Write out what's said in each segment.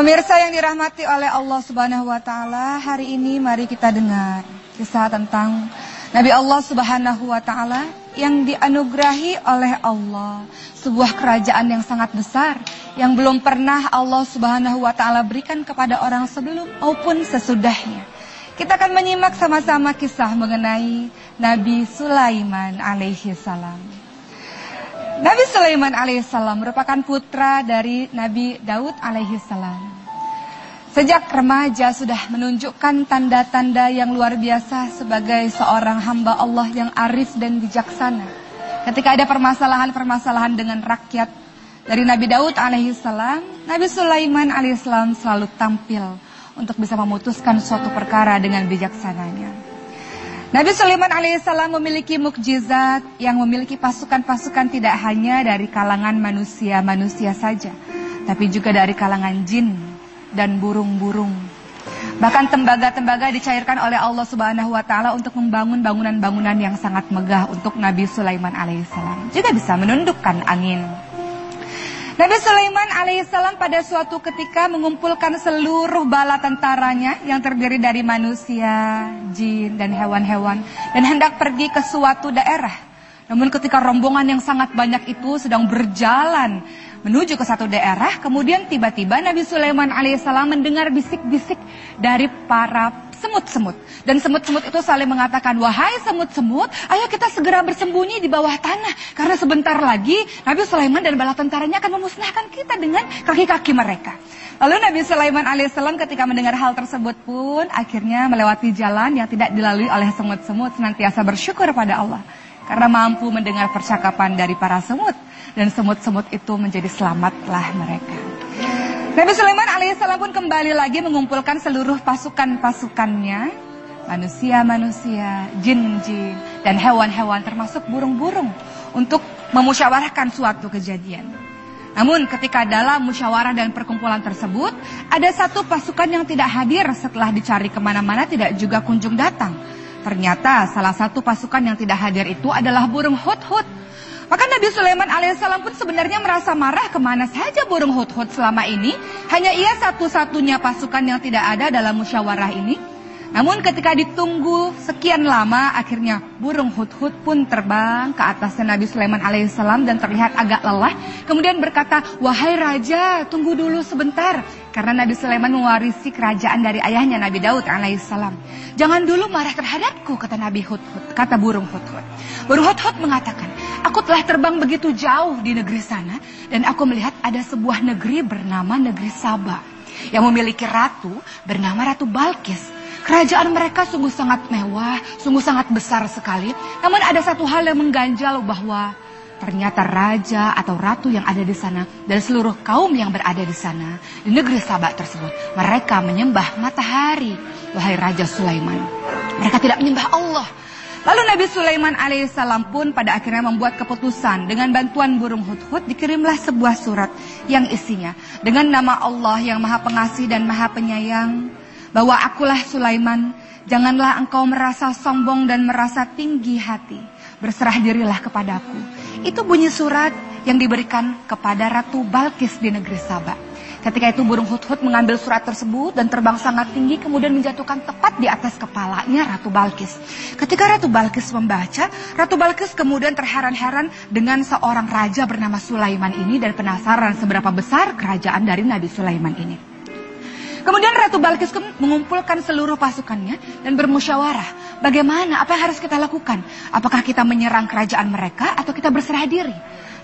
Pemirsa yang dirahmati oleh Allah Subhanahu wa taala, hari ini mari kita dengar kisah tentang Nabi Allah Subhanahu wa taala yang dianugerahi oleh Allah sebuah kerajaan yang sangat besar yang belum pernah Allah Subhanahu wa taala berikan kepada orang sebelum maupun sesudahnya. Kita akan menyimak sama-sama kisah mengenai Nabi Sulaiman alaihi salam. Nabi Sulaiman alaihissalam merupakan putra dari Nabi Daud alaihissalam. Sejak remaja sudah menunjukkan tanda-tanda yang luar biasa sebagai seorang hamba Allah yang arif dan bijaksana. Ketika ada permasalahan-permasalahan dengan rakyat dari Nabi Daud alaihissalam, Nabi Sulaiman alaihissalam selalu tampil untuk bisa memutuskan suatu perkara dengan bijaksananya. Nabi Sulaiman alaihissalam memiliki mukjizat yang memiliki pasukan-pasukan tidak hanya dari kalangan manusia-manusia saja, tapi juga dari kalangan jin dan burung-burung. Bahkan tembaga-tembaga dicairkan oleh Allah Subhanahu wa taala untuk membangun bangunan-bangunan yang sangat megah untuk Nabi Sulaiman alaihissalam. Juga bisa menundukkan angin. Nabi Sulaiman alaihissalam pada suatu ketika mengumpulkan seluruh bala tentaranya yang terdiri dari manusia, jin, dan hewan-hewan dan hendak pergi ke suatu daerah. Namun ketika rombongan yang sangat banyak itu sedang berjalan menuju ke satu daerah, kemudian tiba-tiba Nabi Sulaiman alaihissalam mendengar bisik-bisik dari para semut-semut. Dan semut-semut itu saling mengatakan, wahai semut-semut, ayo kita segera bersembunyi di bawah tanah. Karena sebentar lagi Nabi Sulaiman dan bala tentaranya akan memusnahkan kita dengan kaki-kaki mereka. Lalu Nabi Sulaiman alaihissalam ketika mendengar hal tersebut pun akhirnya melewati jalan yang tidak dilalui oleh semut-semut senantiasa bersyukur pada Allah. Karena mampu mendengar percakapan dari para semut. Dan semut-semut itu menjadi selamatlah mereka. Nabi Sulaiman alaihissalam pun kembali lagi mengumpulkan seluruh pasukan-pasukannya, manusia-manusia, jin-jin, dan hewan-hewan termasuk burung-burung untuk memusyawarahkan suatu kejadian. Namun ketika dalam musyawarah dan perkumpulan tersebut, ada satu pasukan yang tidak hadir setelah dicari ke mana-mana tidak juga kunjung datang. Ternyata salah satu pasukan yang tidak hadir itu adalah burung hut-hut maka Nabi Sulaiman alaihissalam pun sebenarnya merasa marah ke mana saja burung hut-hut selama ini. Hanya ia satu-satunya pasukan yang tidak ada dalam musyawarah ini. Namun ketika ditunggu sekian lama, akhirnya burung hut-hut pun terbang ke atas Nabi Sulaiman alaihissalam dan terlihat agak lelah. Kemudian berkata, wahai raja, tunggu dulu sebentar. Karena Nabi Sulaiman mewarisi kerajaan dari ayahnya Nabi Daud alaihissalam. Jangan dulu marah terhadapku, kata Nabi hut-hut, kata burung hut-hut. Burung hut-hut mengatakan, aku telah terbang begitu jauh di negeri sana. Dan aku melihat ada sebuah negeri bernama negeri Sabah. Yang memiliki ratu bernama Ratu Balkis. Kerajaan mereka sungguh sangat mewah, sungguh sangat besar sekali. Namun ada satu hal yang mengganjal bahwa ternyata raja atau ratu yang ada di sana dan seluruh kaum yang berada di sana di negeri Sabak tersebut mereka menyembah matahari wahai raja Sulaiman mereka tidak menyembah Allah lalu Nabi Sulaiman alaihissalam pun pada akhirnya membuat keputusan dengan bantuan burung hut-hut dikirimlah sebuah surat yang isinya dengan nama Allah yang maha pengasih dan maha penyayang bahwa akulah Sulaiman, janganlah engkau merasa sombong dan merasa tinggi hati. Berserah dirilah kepadaku. Itu bunyi surat yang diberikan kepada Ratu Balkis di negeri Sabah. Ketika itu burung hut-hut mengambil surat tersebut dan terbang sangat tinggi kemudian menjatuhkan tepat di atas kepalanya Ratu Balkis. Ketika Ratu Balkis membaca, Ratu Balkis kemudian terheran-heran dengan seorang raja bernama Sulaiman ini dan penasaran seberapa besar kerajaan dari Nabi Sulaiman ini. Kemudian Ratu Balkis mengumpulkan seluruh pasukannya dan bermusyawarah. Bagaimana, apa yang harus kita lakukan? Apakah kita menyerang kerajaan mereka atau kita berserah diri?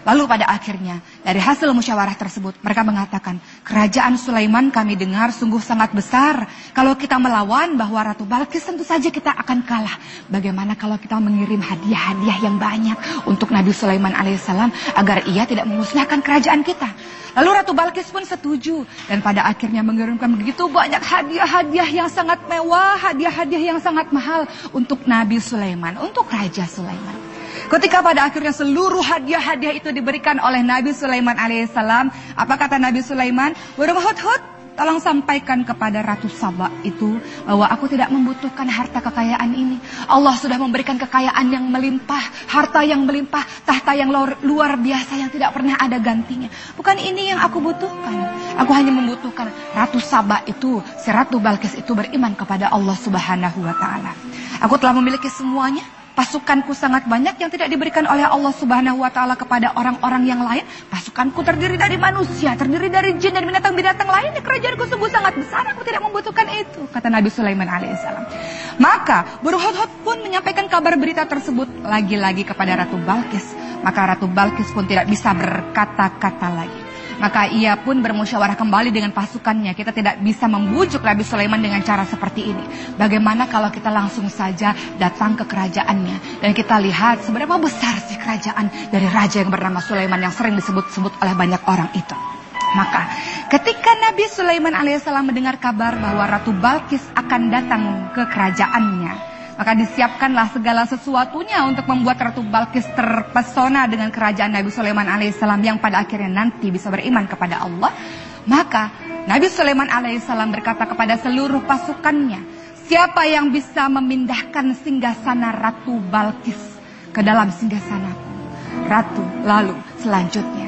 Lalu pada akhirnya dari hasil musyawarah tersebut mereka mengatakan kerajaan Sulaiman kami dengar sungguh sangat besar. Kalau kita melawan bahwa Ratu Balkis tentu saja kita akan kalah. Bagaimana kalau kita mengirim hadiah-hadiah yang banyak untuk Nabi Sulaiman alaihissalam agar ia tidak memusnahkan kerajaan kita. Lalu Ratu Balkis pun setuju dan pada akhirnya mengirimkan begitu banyak hadiah-hadiah yang sangat mewah, hadiah-hadiah yang sangat mahal untuk Nabi Sulaiman, untuk Raja Sulaiman. Ketika pada akhirnya seluruh hadiah-hadiah itu diberikan oleh Nabi Sulaiman alaihissalam, apa kata Nabi Sulaiman? Burung hut-hut, tolong sampaikan kepada Ratu Saba itu bahwa aku tidak membutuhkan harta kekayaan ini. Allah sudah memberikan kekayaan yang melimpah, harta yang melimpah, tahta yang luar, biasa yang tidak pernah ada gantinya. Bukan ini yang aku butuhkan. Aku hanya membutuhkan Ratu Saba itu, si Ratu Balkis itu beriman kepada Allah Subhanahu wa taala. Aku telah memiliki semuanya Pasukanku sangat banyak yang tidak diberikan oleh Allah Subhanahu wa taala kepada orang-orang yang lain. Pasukanku terdiri dari manusia, terdiri dari jin dan binatang-binatang lain. Kerajaanku sungguh sangat besar, aku tidak membutuhkan itu, kata Nabi Sulaiman alaihissalam. Maka Burhot pun menyampaikan kabar berita tersebut lagi-lagi kepada Ratu Balkis. Maka Ratu Balkis pun tidak bisa berkata-kata lagi. Maka ia pun bermusyawarah kembali dengan pasukannya. Kita tidak bisa membujuk Nabi Sulaiman dengan cara seperti ini. Bagaimana kalau kita langsung saja datang ke kerajaannya. Dan kita lihat seberapa besar sih kerajaan dari raja yang bernama Sulaiman yang sering disebut-sebut oleh banyak orang itu. Maka ketika Nabi Sulaiman alaihissalam mendengar kabar bahwa Ratu Balkis akan datang ke kerajaannya, maka disiapkanlah segala sesuatunya untuk membuat Ratu Balkis terpesona dengan kerajaan Nabi Sulaiman alaihissalam yang pada akhirnya nanti bisa beriman kepada Allah. Maka Nabi Sulaiman alaihissalam berkata kepada seluruh pasukannya, siapa yang bisa memindahkan singgasana Ratu Balkis ke dalam singgasanaku? Ratu lalu selanjutnya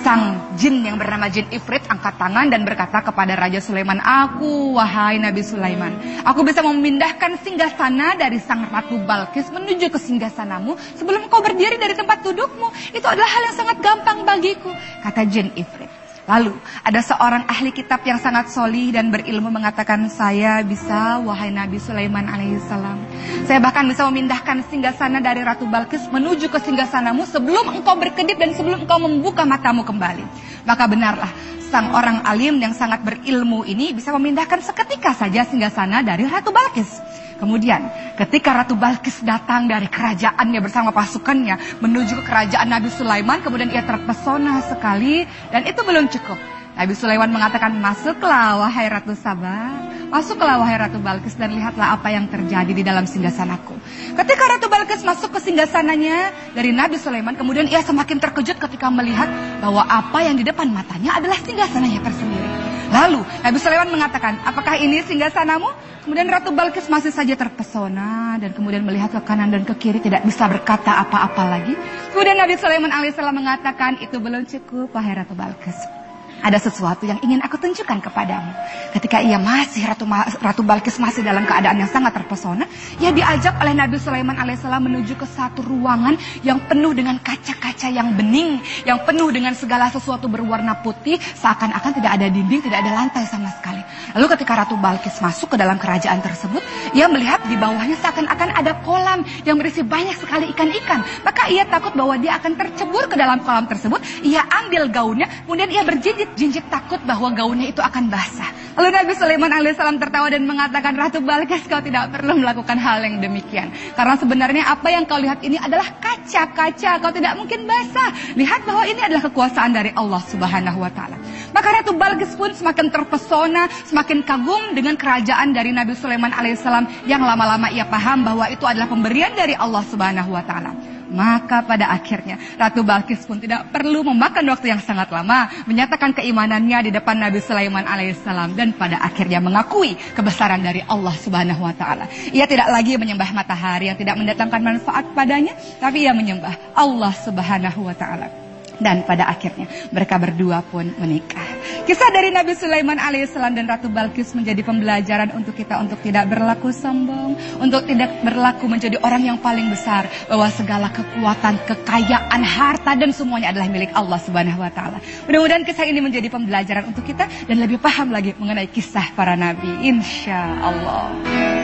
sang jin yang bernama jin Ifrit angkat tangan dan berkata kepada Raja Sulaiman, Aku wahai Nabi Sulaiman, aku bisa memindahkan singgasana dari sang Ratu Balkis menuju ke singgasanamu sebelum kau berdiri dari tempat dudukmu. Itu adalah hal yang sangat gampang bagiku, kata jin Ifrit. Lalu ada seorang ahli kitab yang sangat solih dan berilmu mengatakan saya bisa wahai Nabi Sulaiman alaihissalam. Saya bahkan bisa memindahkan singgasana dari Ratu Balkis menuju ke singgasanamu sebelum engkau berkedip dan sebelum engkau membuka matamu kembali. Maka benarlah sang orang alim yang sangat berilmu ini bisa memindahkan seketika saja singgasana dari Ratu Balkis. Kemudian ketika Ratu Balkis datang dari kerajaannya bersama pasukannya menuju ke kerajaan Nabi Sulaiman, kemudian ia terpesona sekali dan itu belum cukup. Nabi Sulaiman mengatakan, masuklah wahai Ratu Sabah, masuklah wahai Ratu Balkis dan lihatlah apa yang terjadi di dalam singgasanaku. Ketika Ratu Balkis masuk ke singgasananya dari Nabi Sulaiman, kemudian ia semakin terkejut ketika melihat bahwa apa yang di depan matanya adalah singgasananya tersendiri. Lalu Nabi Sulaiman mengatakan, apakah ini singgasanamu? Kemudian Ratu Balkis masih saja terpesona dan kemudian melihat ke kanan dan ke kiri tidak bisa berkata apa-apa lagi. Kemudian Nabi Sulaiman alaihissalam mengatakan itu belum cukup wahai Ratu Balkis. Ada sesuatu yang ingin aku tunjukkan kepadamu. Ketika ia masih Ratu, Ratu Balkis masih dalam keadaan yang sangat terpesona, ia diajak oleh Nabi Sulaiman alaihissalam menuju ke satu ruangan yang penuh dengan kaca-kaca yang bening, yang penuh dengan segala sesuatu berwarna putih, seakan-akan tidak ada dinding, tidak ada lantai sama sekali. Lalu ketika Ratu Balkis masuk ke dalam kerajaan tersebut, ia melihat di bawahnya seakan-akan ada kolam yang berisi banyak sekali ikan-ikan. Maka ia takut bahwa dia akan tercebur ke dalam kolam tersebut. Ia ambil gaunnya, kemudian ia berjinjit Jinjit takut bahwa gaunnya itu akan basah. Lalu Nabi Sulaiman alaihissalam tertawa dan mengatakan, Ratu Balkis kau tidak perlu melakukan hal yang demikian. Karena sebenarnya apa yang kau lihat ini adalah kaca-kaca, kau tidak mungkin basah. Lihat bahwa ini adalah kekuasaan dari Allah subhanahu wa ta'ala. Maka Ratu Balkis pun semakin terpesona, semakin kagum dengan kerajaan dari Nabi Sulaiman alaihissalam yang lama-lama ia paham bahwa itu adalah pemberian dari Allah subhanahu wa ta'ala. Maka pada akhirnya Ratu Balkis pun tidak perlu memakan waktu yang sangat lama menyatakan keimanannya di depan Nabi Sulaiman alaihissalam dan pada akhirnya mengakui kebesaran dari Allah Subhanahu wa taala. Ia tidak lagi menyembah matahari yang tidak mendatangkan manfaat padanya, tapi ia menyembah Allah Subhanahu wa taala dan pada akhirnya mereka berdua pun menikah. Kisah dari Nabi Sulaiman alaihissalam dan Ratu Balkis menjadi pembelajaran untuk kita untuk tidak berlaku sombong, untuk tidak berlaku menjadi orang yang paling besar, bahwa segala kekuatan, kekayaan, harta dan semuanya adalah milik Allah Subhanahu wa taala. Mudah-mudahan kisah ini menjadi pembelajaran untuk kita dan lebih paham lagi mengenai kisah para nabi. Insya Allah.